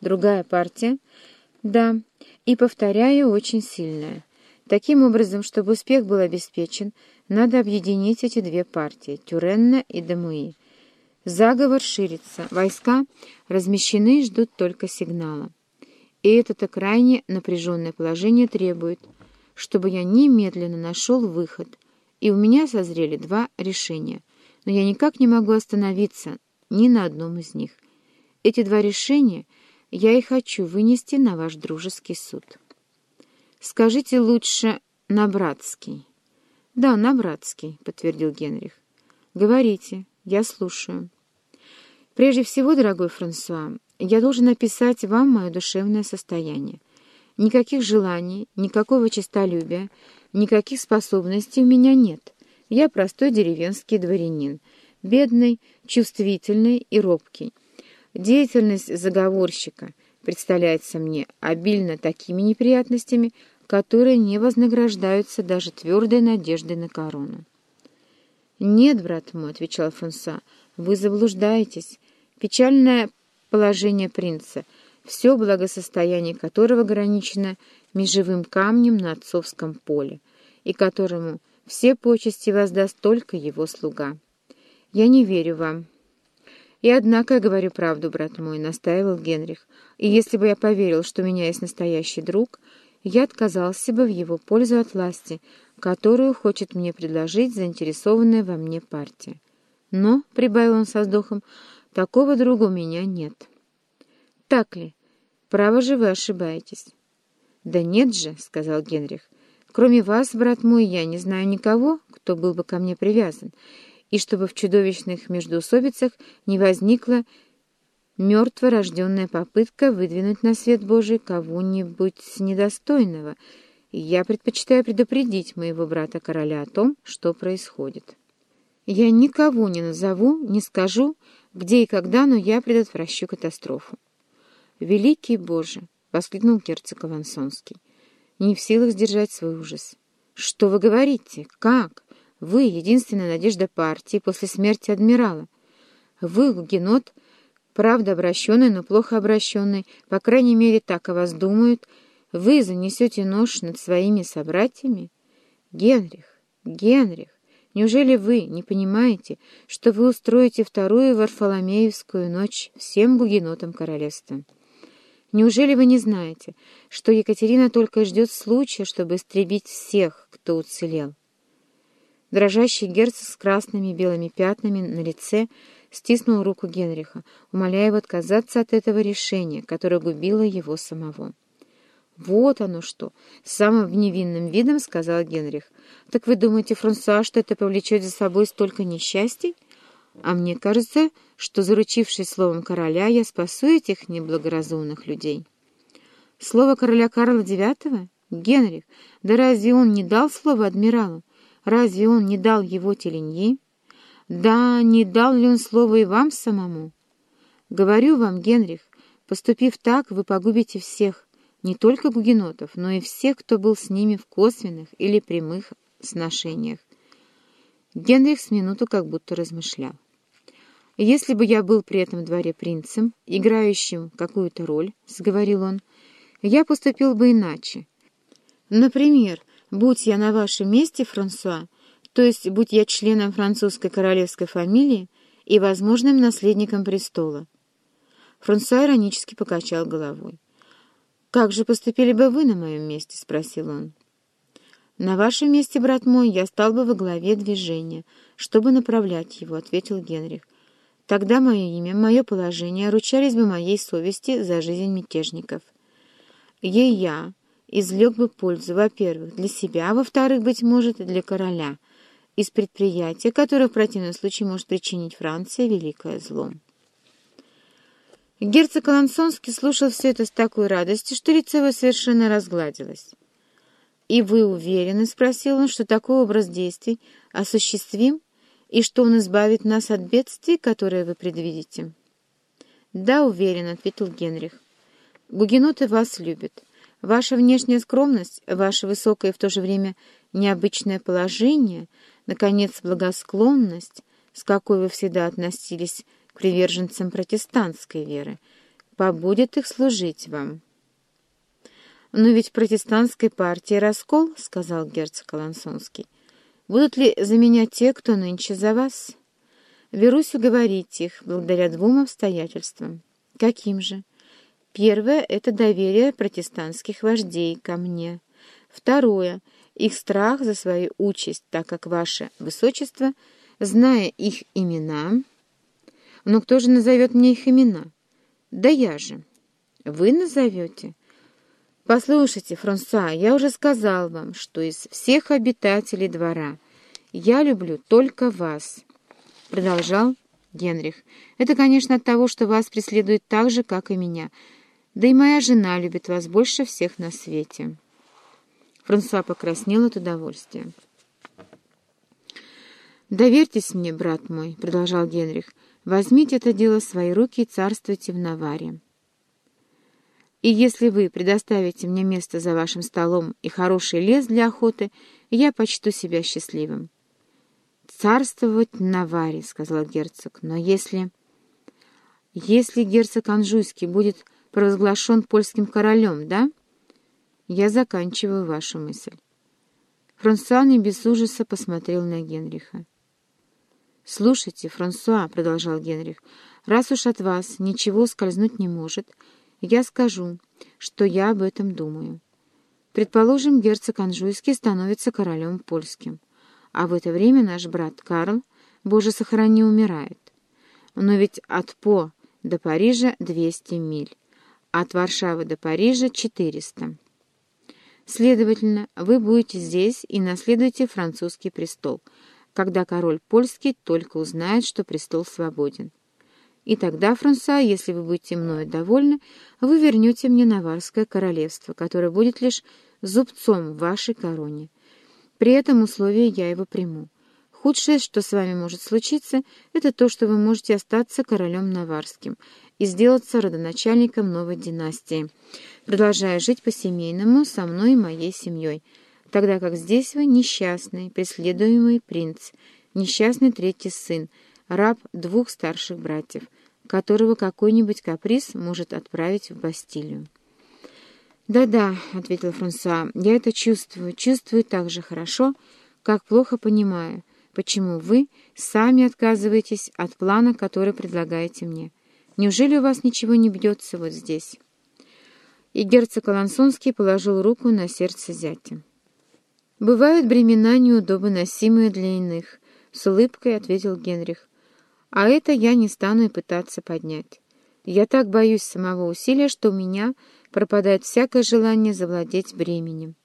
Другая партия? Да, и, повторяю, очень сильная. Таким образом, чтобы успех был обеспечен, надо объединить эти две партии — Тюренна и Демуи. Заговор ширится, войска размещены и ждут только сигнала. И это-то крайне напряженное положение требует, чтобы я немедленно нашел выход, и у меня созрели два решения, но я никак не могу остановиться ни на одном из них. Эти два решения я и хочу вынести на ваш дружеский суд. Скажите лучше на братский. Да, на братский, подтвердил Генрих. Говорите, я слушаю. Прежде всего, дорогой Франсуа, я должен описать вам мое душевное состояние. Никаких желаний, никакого честолюбия, никаких способностей у меня нет. Я простой деревенский дворянин, бедный, чувствительный и робкий. Деятельность заговорщика представляется мне обильно такими неприятностями, которые не вознаграждаются даже твердой надеждой на корону. «Нет, брат мой», — отвечал Фонса, — «вы заблуждаетесь. Печальное положение принца, все благосостояние которого ограничено межевым камнем на отцовском поле, и которому все почести воздаст только его слуга. Я не верю вам». «И однако я говорю правду, брат мой», — настаивал Генрих. «И если бы я поверил, что у меня есть настоящий друг, я отказался бы в его пользу от власти, которую хочет мне предложить заинтересованная во мне партия. Но, — прибавил он со вздохом, — такого друга у меня нет». «Так ли? Право же вы ошибаетесь». «Да нет же», — сказал Генрих. «Кроме вас, брат мой, я не знаю никого, кто был бы ко мне привязан, и чтобы в чудовищных междоусобицах не возникла мертво рожденная попытка выдвинуть на свет Божий кого-нибудь недостойного, я предпочитаю предупредить моего брата-короля о том, что происходит. Я никого не назову, не скажу, где и когда, но я предотвращу катастрофу. «Великий Боже!» — воскликнул герцог Авансонский, не в силах сдержать свой ужас. «Что вы говорите? Как?» Вы — единственная надежда партии после смерти адмирала. Вы — гугенот, правда обращенный, но плохо обращенный, по крайней мере, так о вас думают. Вы занесете нож над своими собратьями? Генрих, Генрих, неужели вы не понимаете, что вы устроите вторую Варфоломеевскую ночь всем гугенотам королевства? Неужели вы не знаете, что Екатерина только ждет случая, чтобы истребить всех, кто уцелел? Дрожащий герцог с красными белыми пятнами на лице стиснул руку Генриха, умоляя его отказаться от этого решения, которое губило его самого. «Вот оно что!» — самым невинным видом сказал Генрих. «Так вы думаете, Франсуа, что это повлечет за собой столько несчастий? А мне кажется, что, заручившись словом короля, я спасу этих неблагоразумных людей». «Слово короля Карла IX? Генрих, да разве он не дал слово адмиралу? Разве он не дал его Теленьи? Да, не дал ли он слово и вам самому? Говорю вам, Генрих, поступив так, вы погубите всех, не только гугенотов, но и всех, кто был с ними в косвенных или прямых сношениях. Генрих с минуту как будто размышлял. «Если бы я был при этом дворе принцем, играющим какую-то роль, — сговорил он, — я поступил бы иначе. Например, Будь я на вашем месте, Франсуа, то есть будь я членом французской королевской фамилии и возможным наследником престола. Франсуа иронически покачал головой. «Как же поступили бы вы на моем месте?» — спросил он. «На вашем месте, брат мой, я стал бы во главе движения, чтобы направлять его», — ответил Генрих. «Тогда мое имя, мое положение ручались бы моей совести за жизнь мятежников. Ей я, извлек бы пользу, во-первых, для себя, а во-вторых, быть может, для короля, из предприятия, которое в противном случае может причинить Франции великое зло. Герцог Алансонский слушал все это с такой радостью, что лицо его совершенно разгладилось. «И вы уверены, — спросил он, — что такой образ действий осуществим, и что он избавит нас от бедствий, которые вы предвидите?» «Да, уверен, — ответил Генрих. Гугеноты вас любят». Ваша внешняя скромность, ваше высокое и в то же время необычное положение, наконец, благосклонность, с какой вы всегда относились к приверженцам протестантской веры, побудет их служить вам». «Но ведь протестантской партии раскол», — сказал герцог Алансонский. «Будут ли заменять те, кто нынче за вас?» «Берусь уговорить их, благодаря двум обстоятельствам». «Каким же?» «Первое — это доверие протестантских вождей ко мне. Второе — их страх за свою участь, так как ваше высочество, зная их имена...» «Но кто же назовет мне их имена?» «Да я же». «Вы назовете?» «Послушайте, Франсуа, я уже сказал вам, что из всех обитателей двора я люблю только вас», — продолжал Генрих. «Это, конечно, от того, что вас преследует так же, как и меня. Да и моя жена любит вас больше всех на свете». Франсуа покраснел от удовольствия. «Доверьтесь мне, брат мой», — продолжал Генрих. «Возьмите это дело в свои руки и царствуйте в Наваре». И если вы предоставите мне место за вашим столом и хороший лес для охоты, я почту себя счастливым. «Царствовать на варе», — сказал герцог. «Но если...» «Если герцог Анжуйский будет провозглашен польским королем, да?» «Я заканчиваю вашу мысль». Франсуа не без ужаса посмотрел на Генриха. «Слушайте, Франсуа», — продолжал Генрих, — «раз уж от вас ничего скользнуть не может, — я скажу, что я об этом думаю. Предположим, герцог Анжуйский становится королем польским, а в это время наш брат Карл, боже сохрани, умирает. Но ведь от По до Парижа 200 миль, от Варшавы до Парижа 400. Следовательно, вы будете здесь и наследуете французский престол, когда король польский только узнает, что престол свободен. И тогда, Франсуа, если вы будете мною довольны, вы вернете мне Наварское королевство, которое будет лишь зубцом в вашей короне. При этом условии я его приму. Худшее, что с вами может случиться, это то, что вы можете остаться королем Наварским и сделаться родоначальником новой династии, продолжая жить по-семейному со мной и моей семьей, тогда как здесь вы несчастный, преследуемый принц, несчастный третий сын, раб двух старших братьев — которого какой-нибудь каприз может отправить в Бастилию. «Да-да», — ответил Франсуа, — «я это чувствую, чувствую так же хорошо, как плохо понимаю, почему вы сами отказываетесь от плана, который предлагаете мне. Неужели у вас ничего не бьется вот здесь?» И герцог Алансонский положил руку на сердце зятя. «Бывают бремена, неудобоносимые для иных», — с улыбкой ответил Генрих. А это я не стану и пытаться поднять. Я так боюсь самого усилия, что у меня пропадает всякое желание завладеть бременем.